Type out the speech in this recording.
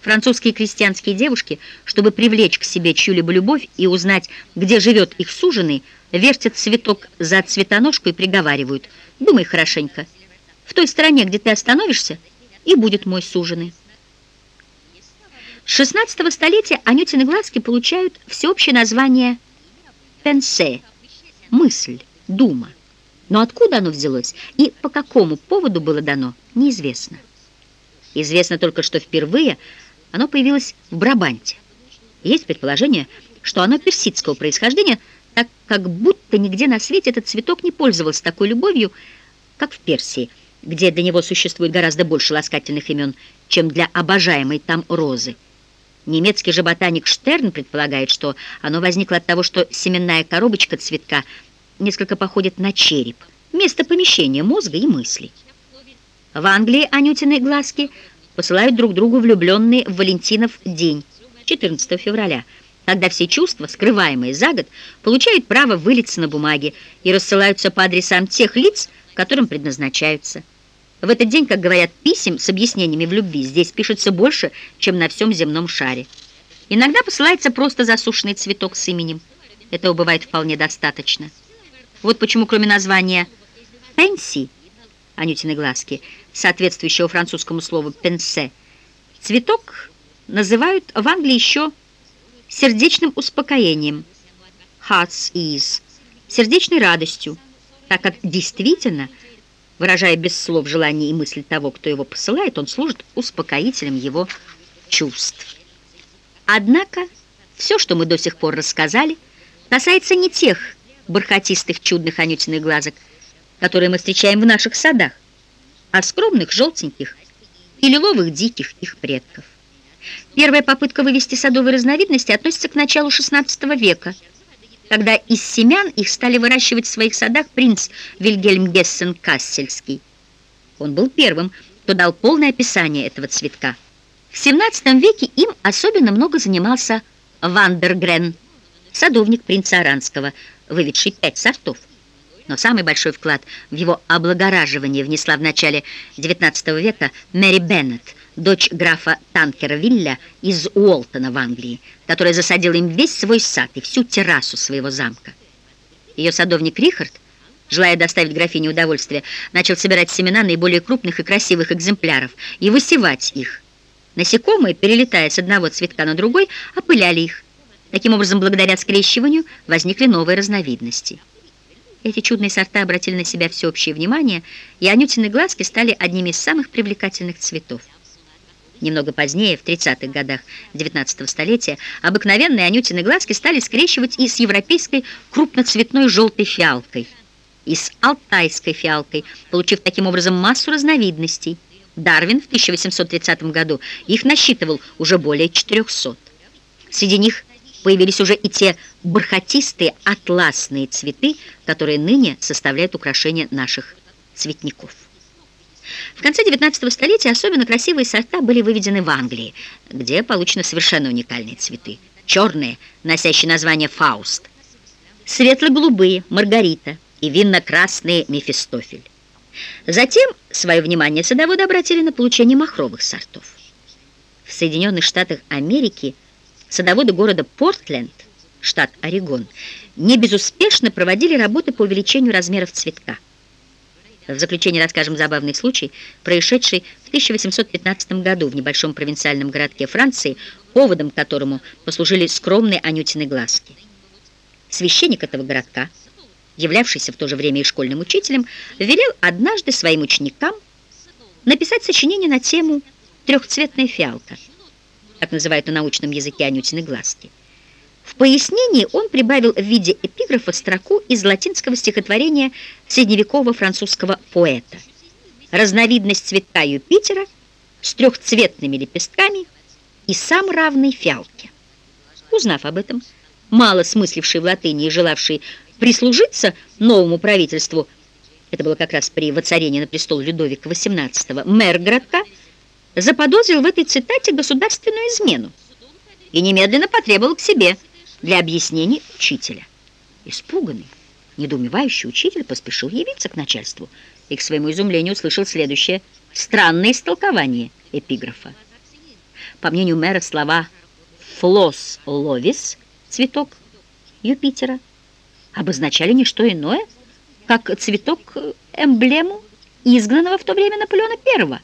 Французские крестьянские девушки, чтобы привлечь к себе чью-либо любовь и узнать, где живет их суженый, вертят цветок за цветоножку и приговаривают. Думай хорошенько. В той стороне, где ты остановишься, и будет мой суженый. С 16 столетия Анютины глазки получают всеобщее название «пенсе» — «мысль», «дума». Но откуда оно взялось и по какому поводу было дано, неизвестно. Известно только, что впервые оно появилось в Брабанте. Есть предположение, что оно персидского происхождения, так как будто нигде на свете этот цветок не пользовался такой любовью, как в Персии, где для него существует гораздо больше ласкательных имен, чем для обожаемой там розы. Немецкий же ботаник Штерн предполагает, что оно возникло от того, что семенная коробочка цветка несколько походит на череп, место помещения мозга и мыслей. В Англии Анютины глазки посылают друг другу влюбленные в Валентинов день, 14 февраля, когда все чувства, скрываемые за год, получают право вылиться на бумаге и рассылаются по адресам тех лиц, которым предназначаются. В этот день, как говорят, писем с объяснениями в любви здесь пишется больше, чем на всем земном шаре. Иногда посылается просто засушенный цветок с именем. Этого бывает вполне достаточно. Вот почему, кроме названия «пенси», Анютины глазки, соответствующего французскому слову «пенсе», цветок называют в Англии еще сердечным успокоением «heart's ease», сердечной радостью, так как действительно, выражая без слов желание и мысль того, кто его посылает, он служит успокоителем его чувств. Однако все, что мы до сих пор рассказали, касается не тех бархатистых чудных анютиных глазок, которые мы встречаем в наших садах, а скромных, желтеньких и лиловых диких их предков. Первая попытка вывести садовые разновидности относится к началу XVI века, когда из семян их стали выращивать в своих садах принц Вильгельм Гессен-Кассельский. Он был первым, кто дал полное описание этого цветка. В XVII веке им особенно много занимался Вандергрен, садовник принца Аранского, выведший пять сортов но самый большой вклад в его облагораживание внесла в начале XIX века Мэри Беннет, дочь графа Танкера Вилля из Уолтона в Англии, которая засадила им весь свой сад и всю террасу своего замка. Ее садовник Рихард, желая доставить графине удовольствие, начал собирать семена наиболее крупных и красивых экземпляров и высевать их. Насекомые, перелетая с одного цветка на другой, опыляли их. Таким образом, благодаря скрещиванию возникли новые разновидности – эти чудные сорта обратили на себя всеобщее внимание, и анютины глазки стали одними из самых привлекательных цветов. Немного позднее, в 30-х годах XIX столетия, обыкновенные анютины глазки стали скрещивать и с европейской крупноцветной желтой фиалкой, и с алтайской фиалкой, получив таким образом массу разновидностей. Дарвин в 1830 году их насчитывал уже более 400. Среди них Появились уже и те бархатистые атласные цветы, которые ныне составляют украшение наших цветников. В конце 19 столетия особенно красивые сорта были выведены в Англии, где получены совершенно уникальные цветы. Черные, носящие название «Фауст», светло-голубые «Маргарита» и винно-красные «Мефистофель». Затем свое внимание садоводы обратили на получение махровых сортов. В Соединенных Штатах Америки – Садоводы города Портленд, штат Орегон, не безуспешно проводили работы по увеличению размеров цветка. В заключение расскажем забавный случай, происшедший в 1815 году в небольшом провинциальном городке Франции, поводом к которому послужили скромные Анютины глазки. Священник этого городка, являвшийся в то же время и школьным учителем, велел однажды своим ученикам написать сочинение на тему «Трехцветная фиалка» так называют на научном языке Анютины глазки. В пояснении он прибавил в виде эпиграфа строку из латинского стихотворения средневекового французского поэта. Разновидность цветка Юпитера с трехцветными лепестками и сам равный фиалке. Узнав об этом, мало смысливший в латыни и желавший прислужиться новому правительству, это было как раз при воцарении на престол Людовика XVIII, мэр городка, заподозрил в этой цитате государственную измену и немедленно потребовал к себе для объяснений учителя. Испуганный, недоумевающий учитель поспешил явиться к начальству и к своему изумлению услышал следующее странное истолкование эпиграфа. По мнению мэра, слова «флос ловис» — цветок Юпитера — обозначали не что иное, как цветок-эмблему изгнанного в то время Наполеона I.